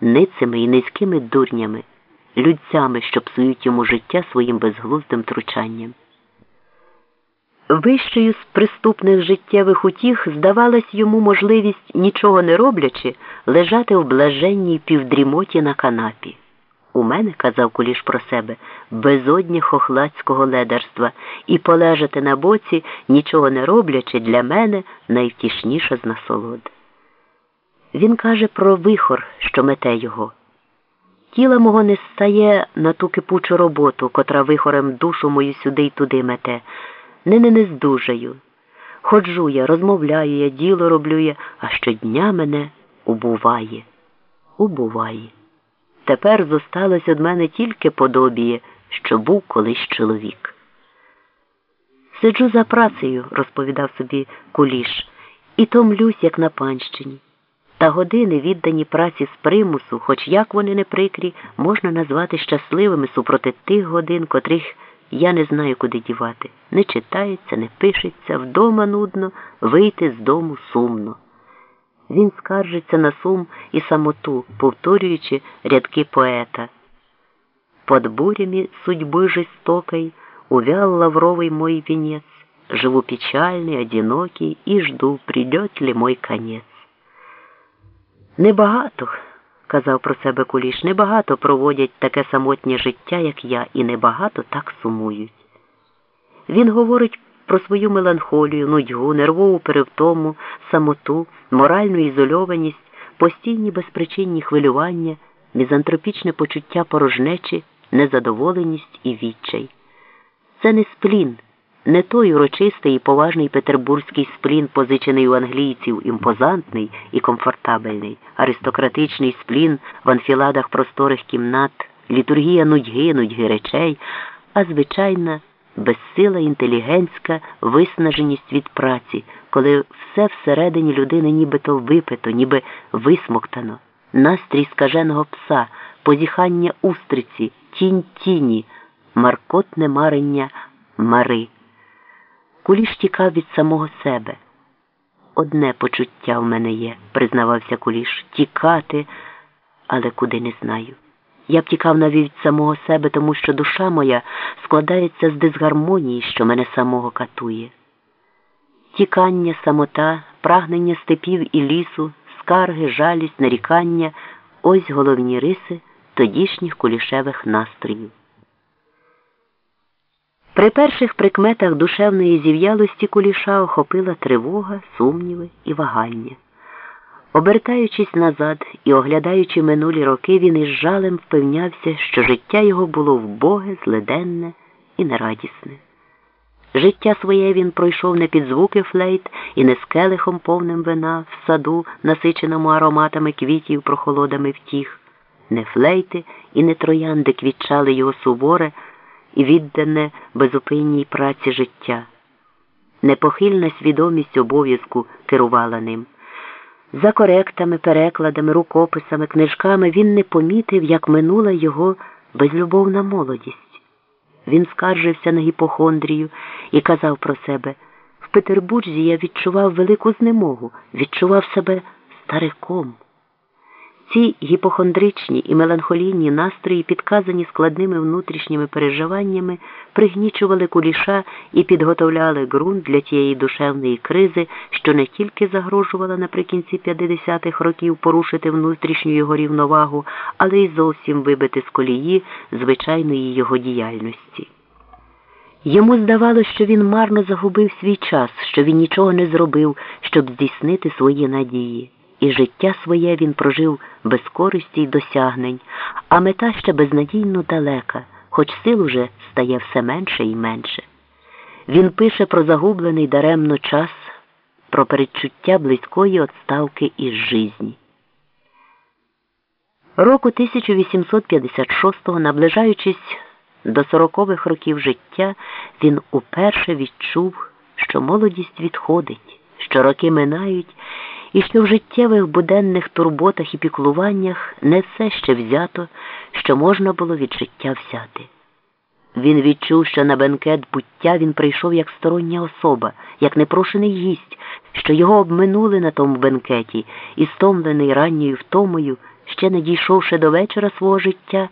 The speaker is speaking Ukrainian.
ницими і низькими дурнями, людцями, що псують йому життя своїм безглуздим тручанням. Вищою з приступних життєвих утіх здавалась йому можливість, нічого не роблячи, лежати в блаженній півдрімоті на канапі. У мене, казав куліш про себе, безодні хохлацького ледарства, і полежати на боці, нічого не роблячи, для мене найвтішніша з насолод. Він каже про вихор, що мете його. Тіла мого не стає на ту кипучу роботу, котра вихорем душу мою сюди й туди мете. Нине не здужаю. Ходжу я, розмовляю я, діло роблю я, а щодня мене убуває. Убуває. Тепер зосталось від мене тільки подобіє, що був колись чоловік. Сиджу за працею, розповідав собі куліш, і томлюсь, як на панщині. Та години, віддані праці з примусу, хоч як вони не прикрі, можна назвати щасливими супроти тих годин, котрих я не знаю, куди дівати. Не читається, не пишеться, вдома нудно, вийти з дому сумно. Він скаржиться на сум і самоту, повторюючи рядки поета. Под бурями судьбы жестокой увял лавровый мой венец, Живу печальный, одинокий и жду, придет ли мой конец. Небагато, казав про себе куліш, небагато проводять таке самотнє життя, як я, і небагато так сумують. Він говорить про свою меланхолію, нудьгу, нервову перевтому, самоту, моральну ізольованість, постійні безпричинні хвилювання, мізантропічне почуття порожнечі, незадоволеність і відчай. Це не сплін, не той урочистий і поважний петербурзький сплін, позичений у англійців, імпозантний і комфортабельний, аристократичний сплін в анфіладах просторих кімнат, літургія нудьги, нудьги речей, а звичайна безсила інтелігентська виснаженість від праці, коли все всередині людини нібито випито, ніби висмоктано, настрій скаженого пса, позіхання устриці, тінь тіні, маркотне марення мари. Куліш тікав від самого себе. Одне почуття в мене є, признавався куліш, тікати, але куди не знаю. Я б тікав навіть від самого себе, тому що душа моя складається з дисгармонії, що мене самого катує. Тікання, самота, прагнення степів і лісу, скарги, жалість, нарікання ось головні риси тодішніх кулішевих настроїв. При перших прикметах душевної зів'ялості куліша охопила тривога, сумніви і вагання. Обертаючись назад і оглядаючи минулі роки, він із жалем впевнявся, що життя його було вбоге, зледенне і нерадісне. Життя своє він пройшов не під звуки флейт і не з келихом повним вина в саду, насиченому ароматами квітів, прохолодами втіх, не флейти і не троянди квітчали його суворе і віддане безупинній праці життя. Непохильна свідомість обов'язку керувала ним. За коректами, перекладами, рукописами, книжками він не помітив, як минула його безлюбовна молодість. Він скаржився на гіпохондрію і казав про себе в Петербурзі я відчував велику знемогу, відчував себе стариком. Ці гіпохондричні і меланхолійні настрої, підказані складними внутрішніми переживаннями, пригнічували куліша і підготовляли ґрунт для тієї душевної кризи, що не тільки загрожувала наприкінці 50-х років порушити внутрішню його рівновагу, але й зовсім вибити з колії звичайної його діяльності. Йому здавалося, що він марно загубив свій час, що він нічого не зробив, щоб здійснити свої надії і життя своє він прожив без користі й досягнень, а мета ще безнадійно далека, хоч сил уже стає все менше і менше. Він пише про загублений даремно час, про передчуття близької отставки із житті. Року 1856-го, наближаючись до сорокових років життя, він уперше відчув, що молодість відходить, що роки минають і що в життєвих буденних турботах і піклуваннях не все ще взято, що можна було від життя взяти. Він відчув, що на бенкет буття він прийшов як стороння особа, як непрошений гість, що його обминули на тому бенкеті і стомлений ранньою втомою, ще не дійшовши до вечора свого життя,